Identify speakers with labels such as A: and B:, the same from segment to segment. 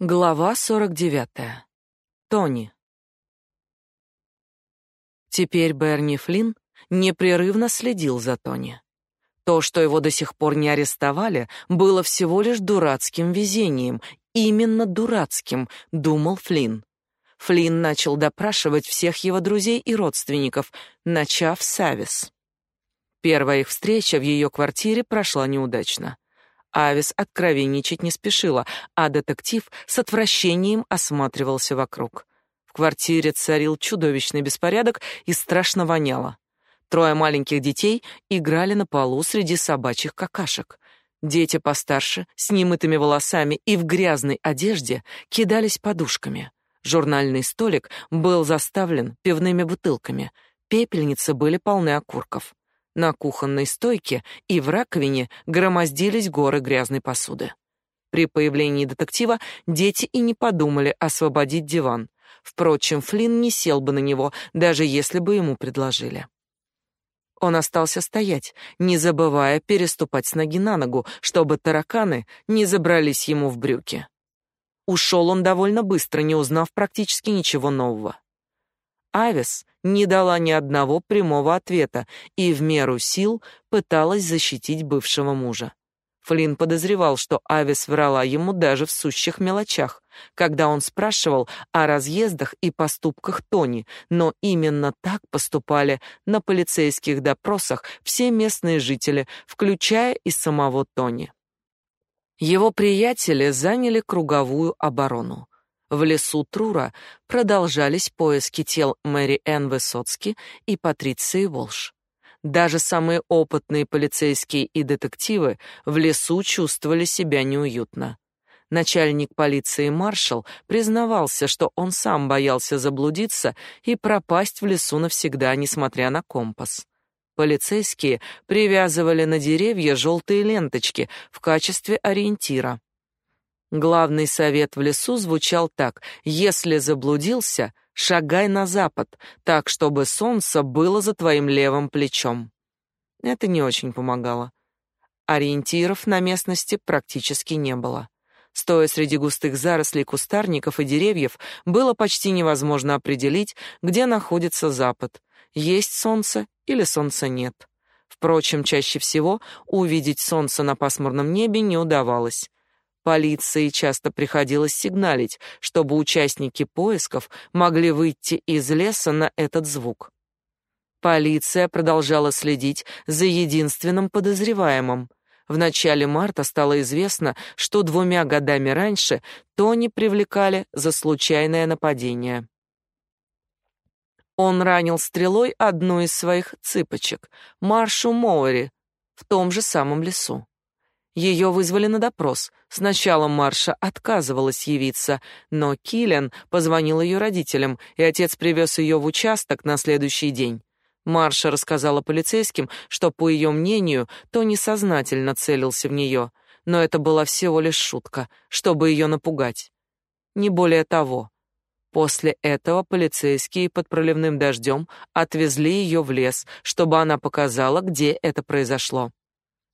A: Глава 49. Тони. Теперь Берни Флинн непрерывно следил за Тони. То, что его до сих пор не арестовали, было всего лишь дурацким везением, именно дурацким, думал Флинн. Флинн начал допрашивать всех его друзей и родственников, начав с Авис. Первая их встреча в ее квартире прошла неудачно. Авис откровенничать не спешила, а детектив с отвращением осматривался вокруг. В квартире царил чудовищный беспорядок и страшно воняло. Трое маленьких детей играли на полу среди собачьих какашек. Дети постарше, с немытыми волосами и в грязной одежде, кидались подушками. Журнальный столик был заставлен пивными бутылками. Пепельницы были полны окурков. На кухонной стойке и в раковине громоздились горы грязной посуды. При появлении детектива дети и не подумали освободить диван. Впрочем, Флинн не сел бы на него, даже если бы ему предложили. Он остался стоять, не забывая переступать с ноги на ногу, чтобы тараканы не забрались ему в брюки. Ушел он довольно быстро, не узнав практически ничего нового. Авис не дала ни одного прямого ответа и в меру сил пыталась защитить бывшего мужа. Флинн подозревал, что Авис врала ему даже в сущих мелочах, когда он спрашивал о разъездах и поступках Тони, но именно так поступали на полицейских допросах все местные жители, включая и самого Тони. Его приятели заняли круговую оборону. В лесу Трура продолжались поиски тел Мэри Энн Высоцки и Патриции Волш. Даже самые опытные полицейские и детективы в лесу чувствовали себя неуютно. Начальник полиции маршал признавался, что он сам боялся заблудиться и пропасть в лесу навсегда, несмотря на компас. Полицейские привязывали на деревья желтые ленточки в качестве ориентира. Главный совет в лесу звучал так: если заблудился, шагай на запад, так чтобы солнце было за твоим левым плечом. Это не очень помогало. Ориентиров на местности практически не было. Стоя среди густых зарослей кустарников и деревьев, было почти невозможно определить, где находится запад. Есть солнце или солнца нет. Впрочем, чаще всего увидеть солнце на пасмурном небе не удавалось. Полиции часто приходилось сигналить, чтобы участники поисков могли выйти из леса на этот звук. Полиция продолжала следить за единственным подозреваемым. В начале марта стало известно, что двумя годами раньше Тони привлекали за случайное нападение. Он ранил стрелой одну из своих цыпочек, Маршу Моури, в том же самом лесу. Ее вызвали на допрос. Сначала Марша отказывалась явиться, но Киллен позвонил ее родителям, и отец привез ее в участок на следующий день. Марша рассказала полицейским, что, по ее мнению, Тони сознательно целился в нее, но это была всего лишь шутка, чтобы ее напугать. Не более того. После этого полицейские под проливным дождем отвезли ее в лес, чтобы она показала, где это произошло.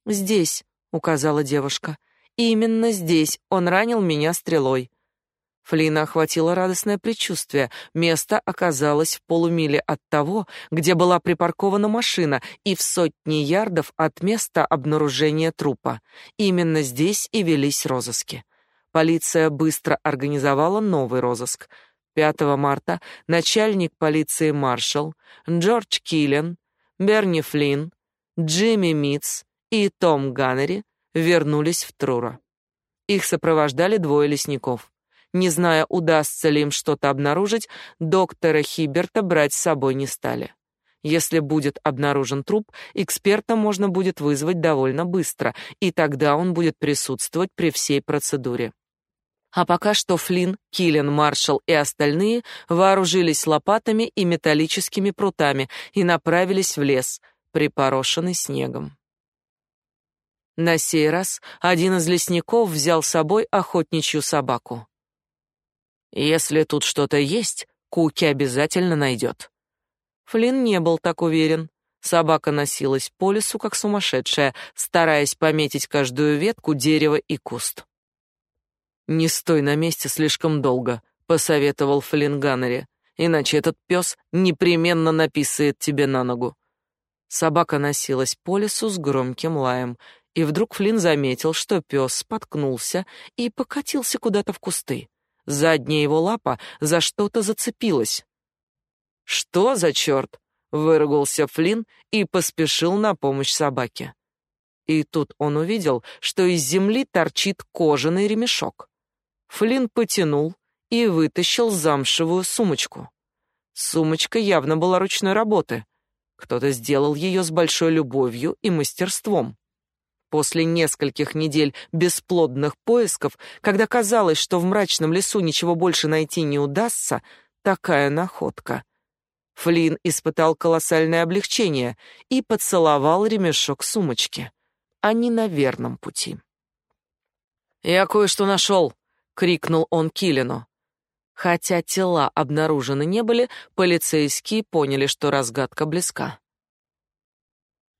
A: «Здесь», указала девушка. Именно здесь он ранил меня стрелой. Флина охватило радостное предчувствие. Место оказалось в полумиле от того, где была припаркована машина, и в сотни ярдов от места обнаружения трупа. Именно здесь и велись розыски. Полиция быстро организовала новый розыск. 5 марта начальник полиции маршал Джордж Киллен, Берни Флинн, Джимми Митц и Том Ганнери вернулись в Трура. Их сопровождали двое лесников. Не зная, удастся ли им что-то обнаружить, доктора Хиберта брать с собой не стали. Если будет обнаружен труп, эксперта можно будет вызвать довольно быстро, и тогда он будет присутствовать при всей процедуре. А пока что Флинн, Киллен, Маршалл и остальные вооружились лопатами и металлическими прутами и направились в лес, припорошенный снегом. На сей раз один из лесников взял с собой охотничью собаку. Если тут что-то есть, Куки обязательно найдет. Флинн не был так уверен. Собака носилась по лесу как сумасшедшая, стараясь пометить каждую ветку, дерево и куст. Не стой на месте слишком долго, посоветовал Флинн Ганнери, иначе этот пес непременно написает тебе на ногу. Собака носилась по лесу с громким лаем, и вдруг Флинн заметил, что пес споткнулся и покатился куда-то в кусты. Задняя его лапа за что-то зацепилась. «Что за черт?» — выругался Флинн и поспешил на помощь собаке. И тут он увидел, что из земли торчит кожаный ремешок. Флинн потянул и вытащил замшевую сумочку. Сумочка явно была ручной работы. Кто-то сделал ее с большой любовью и мастерством. После нескольких недель бесплодных поисков, когда казалось, что в мрачном лесу ничего больше найти не удастся, такая находка. Флинн испытал колоссальное облегчение и поцеловал ремешок сумочки. Они на верном пути. «Я кое-что нашел!» — крикнул он Килину. Хотя тела обнаружены не были, полицейские поняли, что разгадка близка.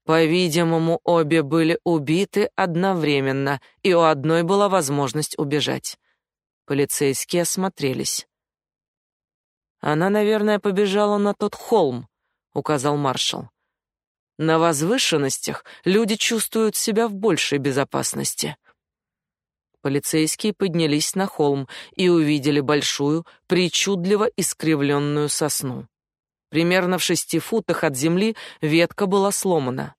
A: По-видимому, обе были убиты одновременно, и у одной была возможность убежать. Полицейские осмотрелись. Она, наверное, побежала на тот холм, указал маршал. На возвышенностях люди чувствуют себя в большей безопасности. Полицейские поднялись на холм и увидели большую, причудливо искривленную сосну. Примерно в шести футах от земли ветка была сломана.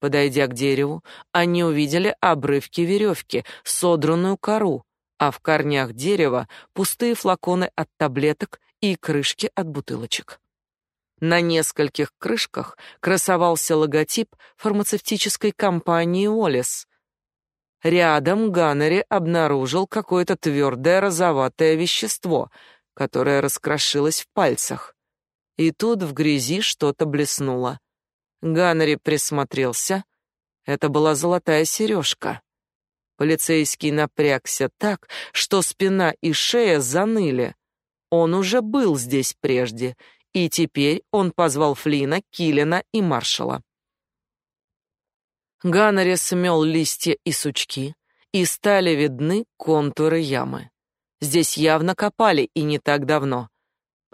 A: Подойдя к дереву, они увидели обрывки веревки, содранную кору, а в корнях дерева пустые флаконы от таблеток и крышки от бутылочек. На нескольких крышках красовался логотип фармацевтической компании Олес. Рядом Ганнери обнаружил какое-то твердое розоватое вещество, которое раскрошилось в пальцах. И тут в грязи что-то блеснуло. Ганнери присмотрелся. Это была золотая сережка. Полицейский напрягся так, что спина и шея заныли. Он уже был здесь прежде, и теперь он позвал Флина, Киллина и маршала. Ганнери смел листья и сучки, и стали видны контуры ямы. Здесь явно копали и не так давно.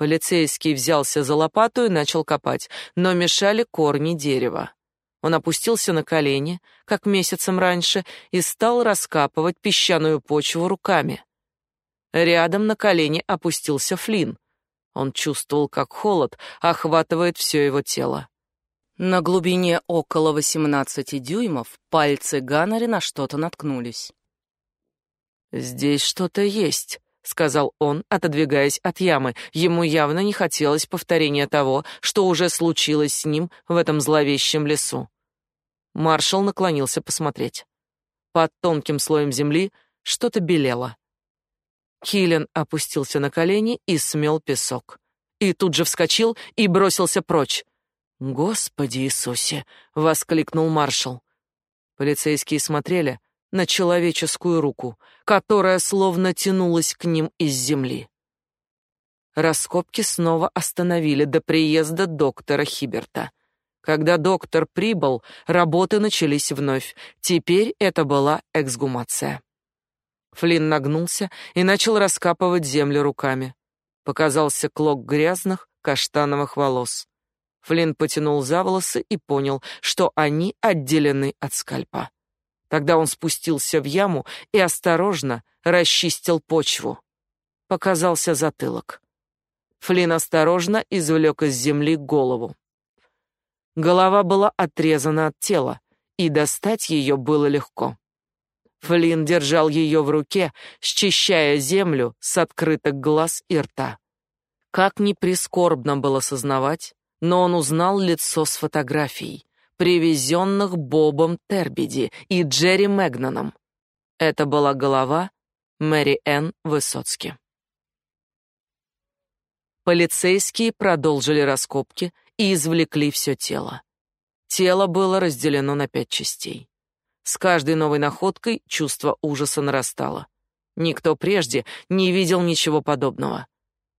A: Полицейский взялся за лопату и начал копать, но мешали корни дерева. Он опустился на колени, как месяцем раньше, и стал раскапывать песчаную почву руками. Рядом на колени опустился Флин. Он чувствовал, как холод охватывает все его тело. На глубине около 18 дюймов пальцы Ганнери на что-то наткнулись. «Здесь что-то есть», — сказал он, отодвигаясь от ямы. Ему явно не хотелось повторения того, что уже случилось с ним в этом зловещем лесу. Маршал наклонился посмотреть. Под тонким слоем земли что-то белело. Киллен опустился на колени и смел песок. И тут же вскочил и бросился прочь. «Господи Иисусе!» — воскликнул маршал. Полицейские смотрели — на человеческую руку, которая словно тянулась к ним из земли. Раскопки снова остановили до приезда доктора Хиберта. Когда доктор прибыл, работы начались вновь. Теперь это была эксгумация. Флинн нагнулся и начал раскапывать землю руками. Показался клок грязных каштановых волос. Флинн потянул за волосы и понял, что они отделены от скальпа. Тогда он спустился в яму и осторожно расчистил почву. Показался затылок. Флин осторожно извлек из земли голову. Голова была отрезана от тела, и достать ее было легко. Флин держал ее в руке, счищая землю с открытых глаз и рта. Как ни прискорбно было сознавать, но он узнал лицо с фотографией привезенных Бобом Тербиди и Джерри Мэгнаном. Это была голова Мэри Энн Высоцки. Полицейские продолжили раскопки и извлекли все тело. Тело было разделено на пять частей. С каждой новой находкой чувство ужаса нарастало. Никто прежде не видел ничего подобного.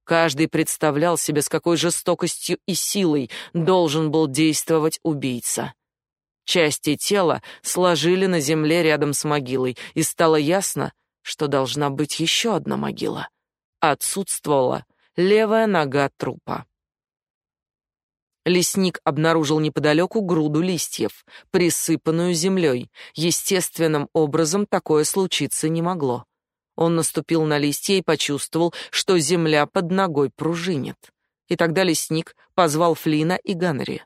A: Каждый представлял себе, с какой жестокостью и силой должен был действовать убийца. Части тела сложили на земле рядом с могилой, и стало ясно, что должна быть еще одна могила. Отсутствовала левая нога трупа. Лесник обнаружил неподалеку груду листьев, присыпанную землей. Естественным образом такое случиться не могло. Он наступил на листья и почувствовал, что земля под ногой пружинит. И тогда лесник позвал Флина и Ганнери.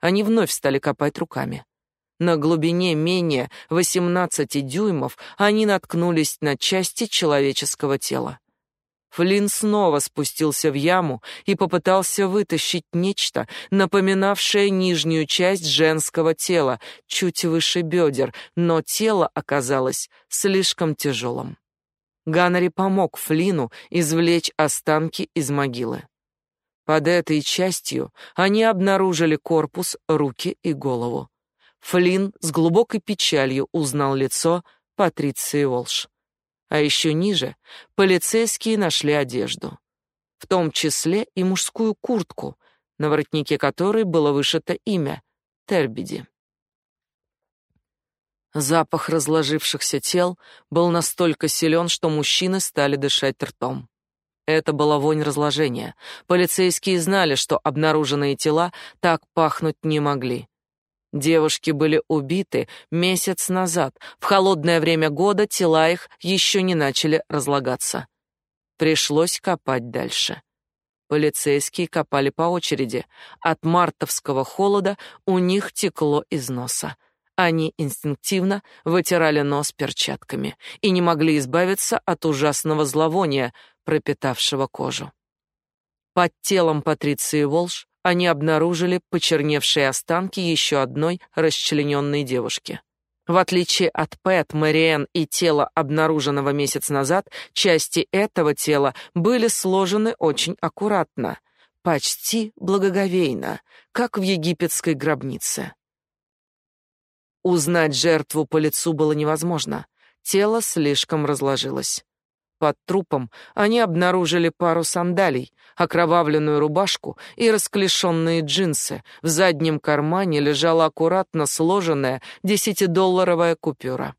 A: Они вновь стали копать руками. На глубине менее 18 дюймов они наткнулись на части человеческого тела. Флинн снова спустился в яму и попытался вытащить нечто, напоминавшее нижнюю часть женского тела, чуть выше бедер, но тело оказалось слишком тяжелым. Ганнери помог Флину извлечь останки из могилы. Под этой частью они обнаружили корпус, руки и голову. Флин с глубокой печалью узнал лицо Патриции Волш. А еще ниже полицейские нашли одежду, в том числе и мужскую куртку, на воротнике которой было вышито имя Тербиди. Запах разложившихся тел был настолько силен, что мужчины стали дышать ртом. Это была вонь разложения. Полицейские знали, что обнаруженные тела так пахнуть не могли. Девушки были убиты месяц назад. В холодное время года тела их еще не начали разлагаться. Пришлось копать дальше. Полицейские копали по очереди. От мартовского холода у них текло из носа. Они инстинктивно вытирали нос перчатками и не могли избавиться от ужасного зловония, пропитавшего кожу. Под телом Патриции Волш они обнаружили почерневшие останки еще одной расчлененной девушки. В отличие от Пэт, Мэриэн и тела, обнаруженного месяц назад, части этого тела были сложены очень аккуратно, почти благоговейно, как в египетской гробнице. Узнать жертву по лицу было невозможно. Тело слишком разложилось. Под трупом они обнаружили пару сандалий, окровавленную рубашку и расклешенные джинсы. В заднем кармане лежала аккуратно сложенная десятидолларовая купюра.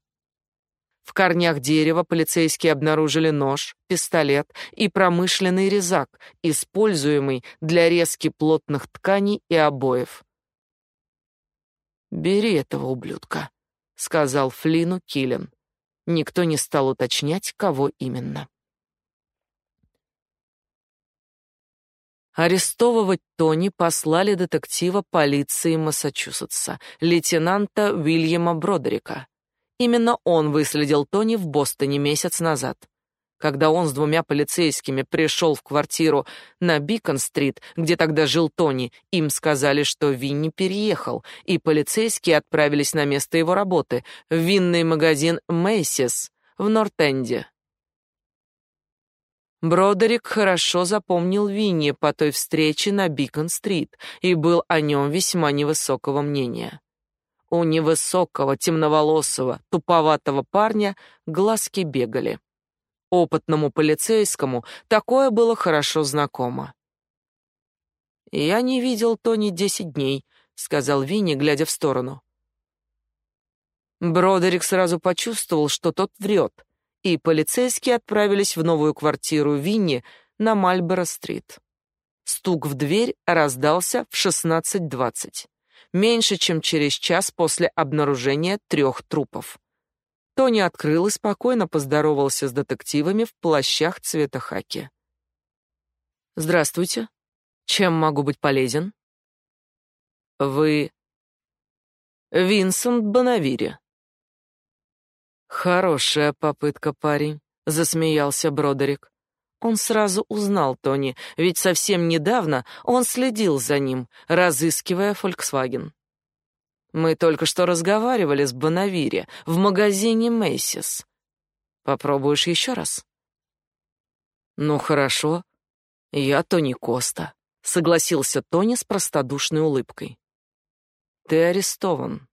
A: В корнях дерева полицейские обнаружили нож, пистолет и промышленный резак, используемый для резки плотных тканей и обоев. «Бери этого ублюдка», — сказал Флину Киллен. Никто не стал уточнять, кого именно. Арестовывать Тони послали детектива полиции Массачусетса, лейтенанта Уильяма Бродерика. Именно он выследил Тони в Бостоне месяц назад. Когда он с двумя полицейскими пришел в квартиру на Бикон-стрит, где тогда жил Тони, им сказали, что Винни переехал, и полицейские отправились на место его работы, в винный магазин Мэйсис в Норт-Энде. Бродерик хорошо запомнил Винни по той встрече на Бикон-стрит и был о нем весьма невысокого мнения. У невысокого, темноволосого, туповатого парня глазки бегали. Опытному полицейскому такое было хорошо знакомо. «Я не видел Тони десять дней», — сказал Винни, глядя в сторону. Бродерик сразу почувствовал, что тот врет, и полицейские отправились в новую квартиру Винни на Мальборо-стрит. Стук в дверь раздался в 16:20, меньше чем через час после обнаружения трех трупов. Тони открыл и спокойно поздоровался с детективами в плащах цвета хаки. Здравствуйте. Чем могу быть полезен? Вы Винсент Бонавири. Хорошая попытка, парень, засмеялся Бродерик. Он сразу узнал Тони, ведь совсем недавно он следил за ним, разыскивая Volkswagen. Мы только что разговаривали с Бонавири в магазине Мэйсис. Попробуешь еще раз? Ну хорошо. Я Тони Коста, согласился Тони с простодушной улыбкой. Ты арестован.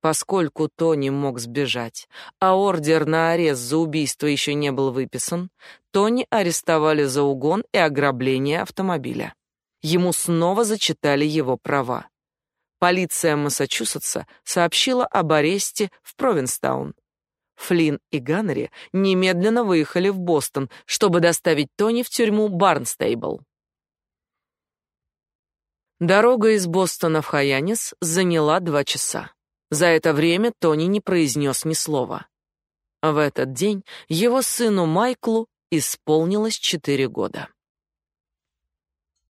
A: Поскольку Тони мог сбежать, а ордер на арест за убийство еще не был выписан, Тони арестовали за угон и ограбление автомобиля. Ему снова зачитали его права. Полиция Массачусетса сообщила об аресте в Провинстаун. Флинн и Ганнери немедленно выехали в Бостон, чтобы доставить Тони в тюрьму Барнстейбл. Дорога из Бостона в Хаянис заняла два часа. За это время Тони не произнес ни слова. В этот день его сыну Майклу исполнилось четыре года.